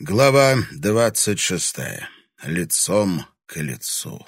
Глава двадцать шестая. Лицом к лицу.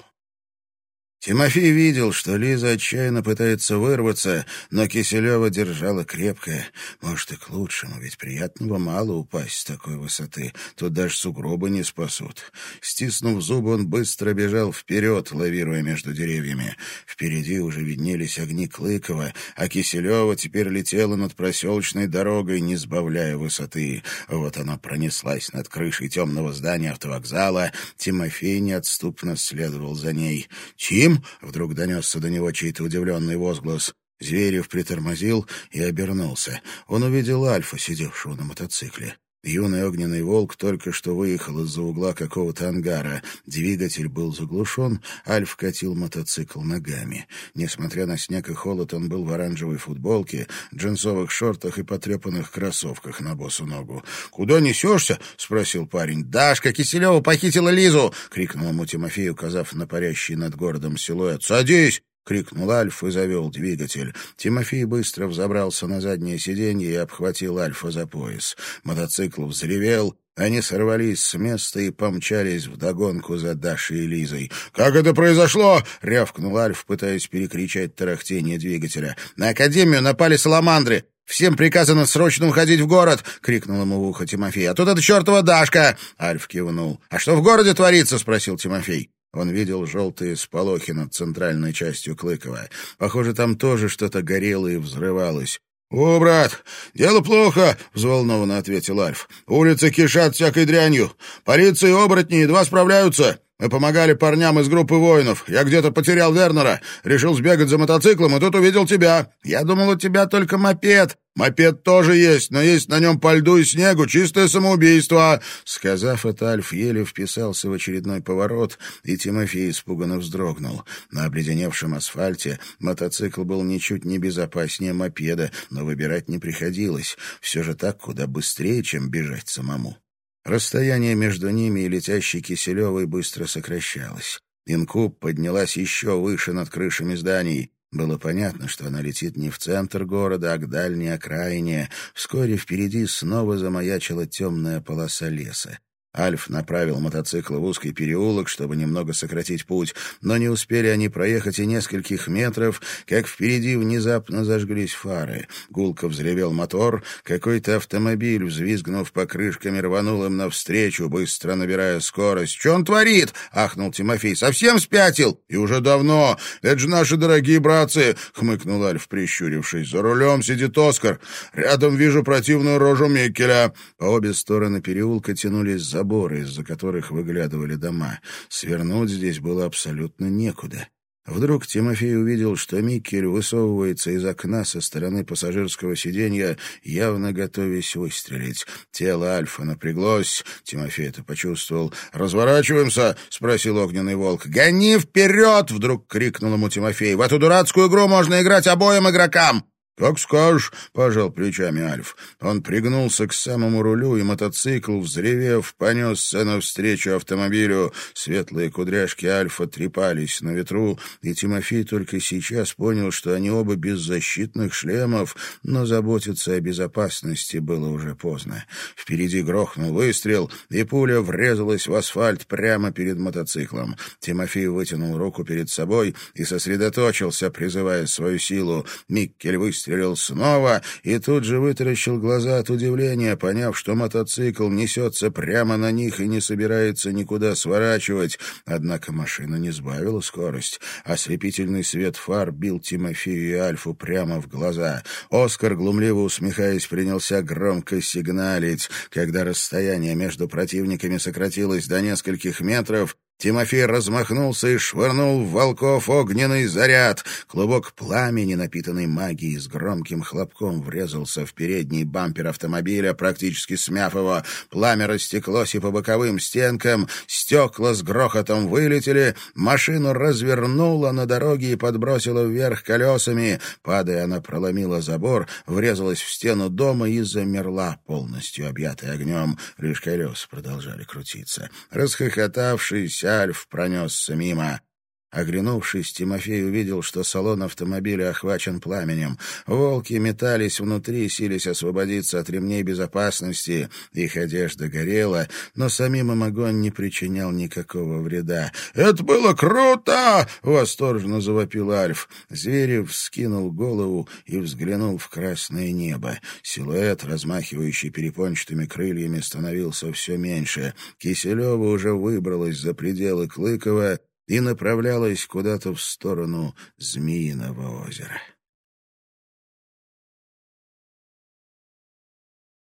Тимофей видел, что Лиза отчаянно пытается вырваться, но Киселева держала крепко. Может, и к лучшему, ведь приятного мало упасть с такой высоты. Тут даже сугробы не спасут. Стиснув зубы, он быстро бежал вперед, лавируя между деревьями. Впереди уже виднелись огни Клыкова, а Киселева теперь летела над проселочной дорогой, не сбавляя высоты. Вот она пронеслась над крышей темного здания автовокзала. Тимофей неотступно следовал за ней. «Тим!» Вдруг донесся до него чей-то удивленный возглас. Зверев притормозил и обернулся. Он увидел Альфа, сидевшего на мотоцикле. Юный огненный волк только что выехал из-за угла какого-то ангара. Двигатель был заглушен, Альф катил мотоцикл ногами. Несмотря на снег и холод, он был в оранжевой футболке, джинсовых шортах и потрепанных кроссовках на босу ногу. «Куда несешься?» — спросил парень. «Дашка Киселева похитила Лизу!» — крикнул ему Тимофей, указав на парящий над городом силуэт. «Садись!» — крикнул Альф и завел двигатель. Тимофей быстро взобрался на заднее сиденье и обхватил Альфа за пояс. Мотоцикл взревел, они сорвались с места и помчались вдогонку за Дашей и Лизой. «Как это произошло?» — рявкнул Альф, пытаясь перекричать тарахтение двигателя. «На Академию напали саламандры!» «Всем приказано срочно уходить в город!» — крикнул ему в ухо Тимофей. «А тут эта чертова Дашка!» — Альф кивнул. «А что в городе творится?» — спросил Тимофей. Он видел желтые сполохи над центральной частью Клыкова. Похоже, там тоже что-то горело и взрывалось. «О, брат, дело плохо», — взволнованно ответил Альф. «Улицы кишат всякой дрянью. Полиция и оборотни едва справляются. Мы помогали парням из группы воинов. Я где-то потерял Вернера. Решил сбегать за мотоциклом, и тут увидел тебя. Я думал, у тебя только мопед. Мопед тоже есть, но есть на нем по льду и снегу. Чистое самоубийство. Сказав это, Альф еле вписался в очередной поворот, и Тимофей испуганно вздрогнул. На обледеневшем асфальте мотоцикл был ничуть не безопаснее мопеда, но выбирать не приходилось. Все же так куда быстрее, чем бежать самому. Расстояние между ними и летящей Киселевой быстро сокращалось. Инкуб поднялась еще выше над крышами зданий. Было понятно, что она летит не в центр города, а к дальней окраине. Вскоре впереди снова замаячила темная полоса леса. Альф направил мотоцикл в узкий переулок, чтобы немного сократить путь, но не успели они проехать и нескольких метров, как впереди внезапно зажглись фары. Гулко взревел мотор, какой-то автомобиль, взвизгнув покрышками, рванул им навстречу, быстро набирая скорость. «Что он творит?» — ахнул Тимофей. «Совсем спятил?» «И уже давно. Это же наши дорогие братцы!» — хмыкнул Альф, прищурившись. «За рулем сидит Оскар. Рядом вижу противную рожу Микеля». По обе стороны переулка тянулись за заборы, из-за которых выглядывали дома. Свернуть здесь было абсолютно некуда. Вдруг Тимофей увидел, что Микель высовывается из окна со стороны пассажирского сиденья, явно готовясь выстрелить. Тело Альфа напряглось. Тимофей это почувствовал. «Разворачиваемся!» — спросил огненный волк. «Гони вперед!» — вдруг крикнул ему Тимофей. «В эту дурацкую игру можно играть обоим игрокам!» «Как скажешь», — пожал плечами Альф. Он пригнулся к самому рулю, и мотоцикл, взревев, понесся навстречу автомобилю. Светлые кудряшки Альфа трепались на ветру, и Тимофей только сейчас понял, что они оба без защитных шлемов, но заботиться о безопасности было уже поздно. Впереди грохнул выстрел, и пуля врезалась в асфальт прямо перед мотоциклом. Тимофей вытянул руку перед собой и сосредоточился, призывая свою силу. Миккель выстрелил выстрелил снова и тут же вытаращил глаза от удивления, поняв, что мотоцикл несется прямо на них и не собирается никуда сворачивать. Однако машина не сбавила скорость. Ослепительный свет фар бил Тимофею и Альфу прямо в глаза. Оскар, глумливо усмехаясь, принялся громко сигналить. Когда расстояние между противниками сократилось до нескольких метров, Тимофей размахнулся и швырнул в волков огненный заряд. Клубок пламени, напитанный магией, с громким хлопком врезался в передний бампер автомобиля, практически смяв его. Пламя растеклось и по боковым стенкам, стекла с грохотом вылетели, машину развернуло на дороге и подбросило вверх колесами. Падая, она проломила забор, врезалась в стену дома и замерла, полностью объятая огнем. Лишь колеса продолжали крутиться. Расхохотавшись, Альф пронесся мимо. Оглянувшись, Тимофей увидел, что салон автомобиля охвачен пламенем. Волки метались внутри, сились освободиться от ремней безопасности. Их одежда горела, но самим им огонь не причинял никакого вреда. «Это было круто!» — восторженно завопил Альф. Зверев вскинул голову и взглянул в красное небо. Силуэт, размахивающий перепончатыми крыльями, становился все меньше. Киселева уже выбралась за пределы Клыкова и направлялась куда-то в сторону Змеиного озера.